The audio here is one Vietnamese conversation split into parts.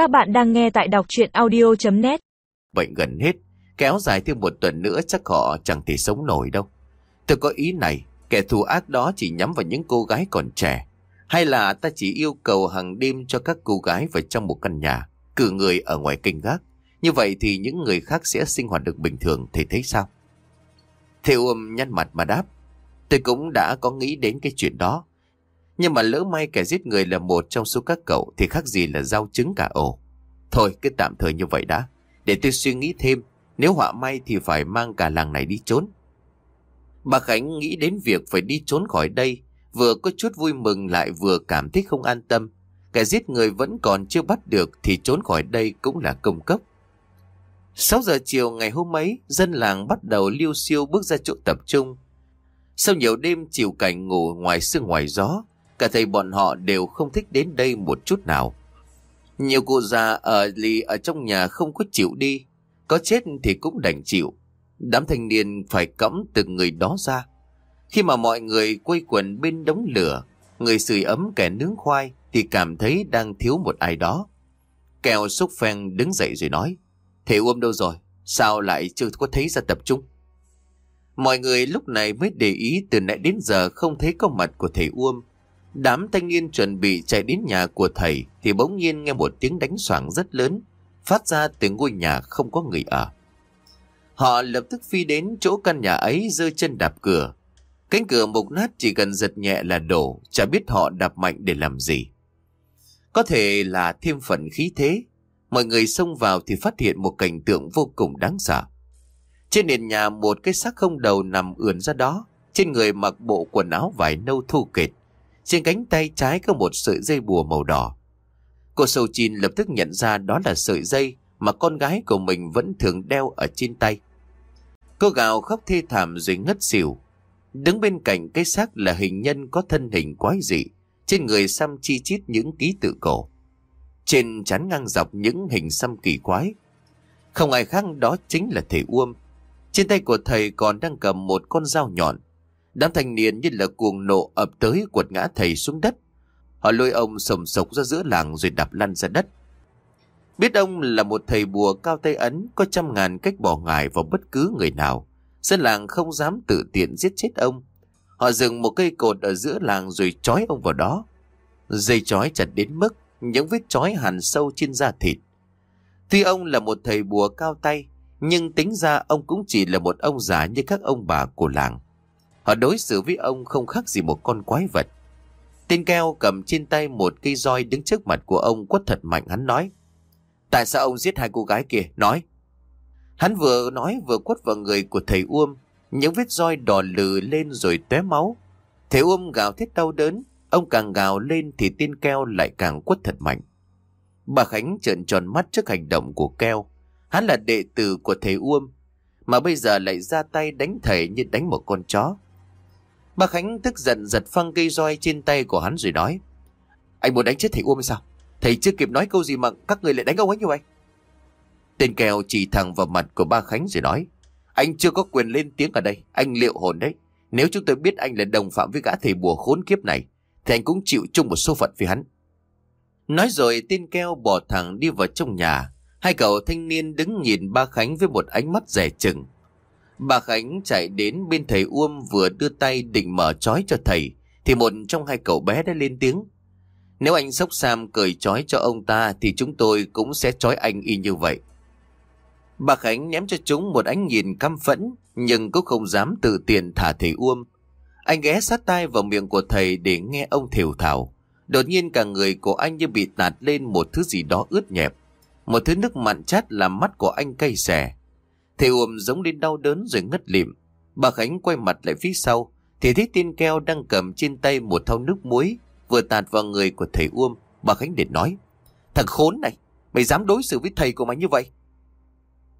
Các bạn đang nghe tại đọc chuyện audio.net Bệnh gần hết, kéo dài thêm một tuần nữa chắc họ chẳng thể sống nổi đâu. Tôi có ý này, kẻ thù ác đó chỉ nhắm vào những cô gái còn trẻ. Hay là ta chỉ yêu cầu hàng đêm cho các cô gái vào trong một căn nhà, cử người ở ngoài kênh gác. Như vậy thì những người khác sẽ sinh hoạt được bình thường, thầy thấy sao? Thầy ôm nhăn mặt mà đáp. Tôi cũng đã có nghĩ đến cái chuyện đó. Nhưng mà lỡ may kẻ giết người là một trong số các cậu thì khác gì là giao trứng cả ổ. Thôi cứ tạm thời như vậy đã. Để tôi suy nghĩ thêm. Nếu họa may thì phải mang cả làng này đi trốn. Bà Khánh nghĩ đến việc phải đi trốn khỏi đây. Vừa có chút vui mừng lại vừa cảm thấy không an tâm. Kẻ giết người vẫn còn chưa bắt được thì trốn khỏi đây cũng là công cấp. 6 giờ chiều ngày hôm ấy, dân làng bắt đầu liêu siêu bước ra chỗ tập trung. Sau nhiều đêm chịu cảnh ngủ ngoài sương ngoài gió, cả thầy bọn họ đều không thích đến đây một chút nào. Nhiều cụ già ở lì ở trong nhà không có chịu đi, có chết thì cũng đành chịu. Đám thanh niên phải cõng từng người đó ra. Khi mà mọi người quây quần bên đống lửa, người sưởi ấm kẻ nướng khoai thì cảm thấy đang thiếu một ai đó. Kèo xúc phèn đứng dậy rồi nói, Thầy Uông đâu rồi? Sao lại chưa có thấy ra tập trung? Mọi người lúc này mới để ý từ nãy đến giờ không thấy có mặt của thầy Uông. Đám thanh niên chuẩn bị chạy đến nhà của thầy thì bỗng nhiên nghe một tiếng đánh soảng rất lớn, phát ra từ ngôi nhà không có người ở. Họ lập tức phi đến chỗ căn nhà ấy rơi chân đạp cửa. Cánh cửa mục nát chỉ cần giật nhẹ là đổ, chả biết họ đạp mạnh để làm gì. Có thể là thêm phần khí thế, mọi người xông vào thì phát hiện một cảnh tượng vô cùng đáng sợ. Trên nền nhà một cái xác không đầu nằm ườn ra đó, trên người mặc bộ quần áo vải nâu thu kệt. Trên cánh tay trái có một sợi dây bùa màu đỏ. Cô sầu Chin lập tức nhận ra đó là sợi dây mà con gái của mình vẫn thường đeo ở trên tay. Cô gào khóc thê thảm rồi ngất xỉu. Đứng bên cạnh cái xác là hình nhân có thân hình quái dị, trên người xăm chi chít những ký tự cổ. Trên chắn ngang dọc những hình xăm kỳ quái. Không ai khác đó chính là thầy Uông. Trên tay của thầy còn đang cầm một con dao nhọn. Đám thanh niên như là cuồng nộ ập tới quật ngã thầy xuống đất. Họ lôi ông sầm sộc ra giữa làng rồi đạp lăn ra đất. Biết ông là một thầy bùa cao tay ấn có trăm ngàn cách bỏ ngài vào bất cứ người nào. Dân làng không dám tự tiện giết chết ông. Họ dừng một cây cột ở giữa làng rồi trói ông vào đó. Dây trói chặt đến mức những vết trói hằn sâu trên da thịt. Tuy ông là một thầy bùa cao tay, nhưng tính ra ông cũng chỉ là một ông già như các ông bà của làng. Họ đối xử với ông không khác gì một con quái vật. Tên keo cầm trên tay một cây roi đứng trước mặt của ông quất thật mạnh hắn nói. Tại sao ông giết hai cô gái kia? Nói. Hắn vừa nói vừa quất vào người của thầy Uông. Những vết roi đỏ lừ lên rồi tóe máu. Thầy Uông gào thét đau đớn. Ông càng gào lên thì tên keo lại càng quất thật mạnh. Bà Khánh trợn tròn mắt trước hành động của keo. Hắn là đệ tử của thầy Uông. Mà bây giờ lại ra tay đánh thầy như đánh một con chó. Bà Khánh tức giận giật phăng cây roi trên tay của hắn rồi nói. Anh muốn đánh chết thầy Uông hay sao? Thầy chưa kịp nói câu gì mà các người lại đánh ông ấy như vậy. Tên kèo chỉ thẳng vào mặt của ba Khánh rồi nói. Anh chưa có quyền lên tiếng ở đây. Anh liệu hồn đấy. Nếu chúng tôi biết anh là đồng phạm với gã thầy bùa khốn kiếp này, thì anh cũng chịu chung một số phận với hắn. Nói rồi tên keo bỏ thẳng đi vào trong nhà. Hai cậu thanh niên đứng nhìn ba Khánh với một ánh mắt rẻ chừng. Bà Khánh chạy đến bên thầy Uông vừa đưa tay định mở trói cho thầy, thì một trong hai cậu bé đã lên tiếng. Nếu anh Sóc Sam cởi trói cho ông ta thì chúng tôi cũng sẽ trói anh y như vậy. Bà Khánh ném cho chúng một ánh nhìn căm phẫn, nhưng cũng không dám tự tiện thả thầy Uông. Anh ghé sát tay vào miệng của thầy để nghe ông thều thào. Đột nhiên cả người của anh như bị tạt lên một thứ gì đó ướt nhẹp. Một thứ nước mặn chát làm mắt của anh cay xè. Thầy ôm giống lên đau đớn rồi ngất lịm. Bà Khánh quay mặt lại phía sau, thì thấy tiên keo đang cầm trên tay một thau nước muối, vừa tạt vào người của thầy Uông. Bà Khánh để nói, thằng khốn này, mày dám đối xử với thầy của mày như vậy?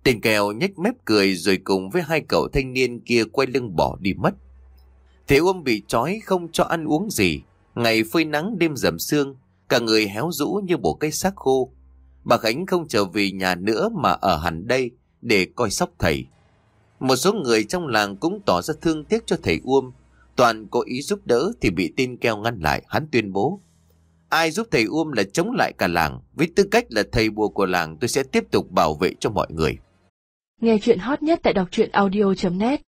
Tên kèo nhếch mép cười rồi cùng với hai cậu thanh niên kia quay lưng bỏ đi mất. Thế Uông bị trói không cho ăn uống gì. Ngày phơi nắng đêm dầm sương, cả người héo rũ như bộ cây xác khô. Bà Khánh không trở về nhà nữa mà ở hẳn đây để coi sóc thầy. Một số người trong làng cũng tỏ ra thương tiếc cho thầy Uông. Toàn có ý giúp đỡ thì bị tin keo ngăn lại, hắn tuyên bố. Ai giúp thầy Uông là chống lại cả làng. Với tư cách là thầy bùa của làng tôi sẽ tiếp tục bảo vệ cho mọi người. Nghe chuyện hot nhất tại đọc truyện audio.net